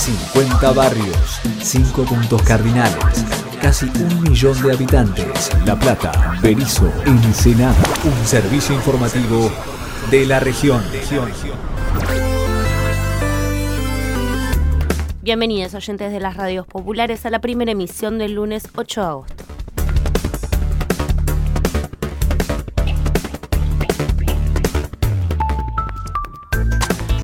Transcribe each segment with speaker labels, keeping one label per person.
Speaker 1: 50 barrios, 5 puntos cardinales, casi un millón de habitantes. La Plata, Berizo, Ensenada. Un servicio informativo de la región.
Speaker 2: Bienvenidos oyentes de las radios populares a la primera emisión del lunes 8 de agosto.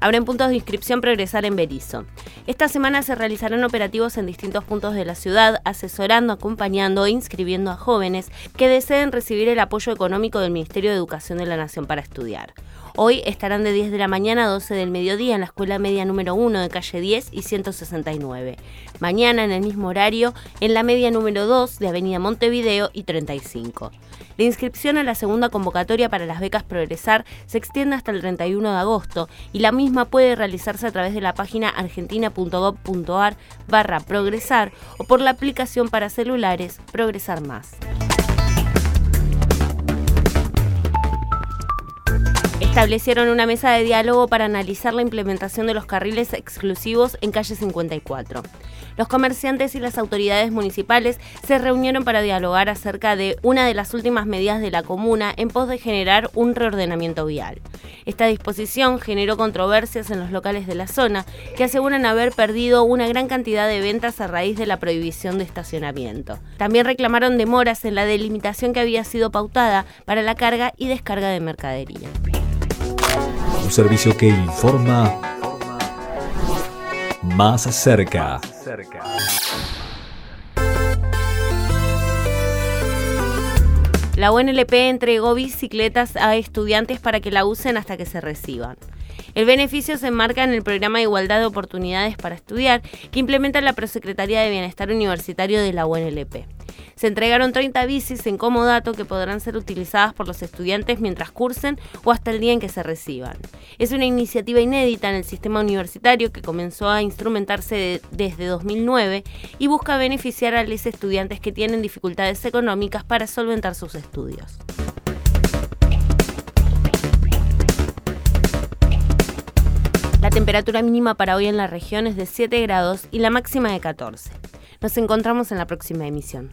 Speaker 2: Abren puntos de inscripción progresar en Berizo. Esta semana se realizarán operativos en distintos puntos de la ciudad, asesorando, acompañando e inscribiendo a jóvenes que deseen recibir el apoyo económico del Ministerio de Educación de la Nación para estudiar. Hoy estarán de 10 de la mañana a 12 del mediodía en la Escuela Media número 1 de calle 10 y 169. Mañana en el mismo horario en la Media número 2 de Avenida Montevideo y 35. La inscripción a la segunda convocatoria para las becas Progresar se extiende hasta el 31 de agosto y la misma puede realizarse a través de la página argentina.gov.ar barra Progresar o por la aplicación para celulares Progresar Más. Establecieron una mesa de diálogo para analizar la implementación de los carriles exclusivos en calle 54. Los comerciantes y las autoridades municipales se reunieron para dialogar acerca de una de las últimas medidas de la comuna en pos de generar un reordenamiento vial. Esta disposición generó controversias en los locales de la zona, que aseguran haber perdido una gran cantidad de ventas a raíz de la prohibición de estacionamiento. También reclamaron demoras en la delimitación que había sido pautada para la carga y descarga de mercadería.
Speaker 1: Un servicio que informa más cerca.
Speaker 2: La UNLP entregó bicicletas a estudiantes para que la usen hasta que se reciban. El beneficio se enmarca en el programa de igualdad de oportunidades para estudiar que implementa la Prosecretaría de Bienestar Universitario de la UNLP. Se entregaron 30 bicis en comodato que podrán ser utilizadas por los estudiantes mientras cursen o hasta el día en que se reciban. Es una iniciativa inédita en el sistema universitario que comenzó a instrumentarse desde 2009 y busca beneficiar a los estudiantes que tienen dificultades económicas para solventar sus estudios. La temperatura mínima para hoy en la región es de 7 grados y la máxima de 14. Nos encontramos en la próxima emisión.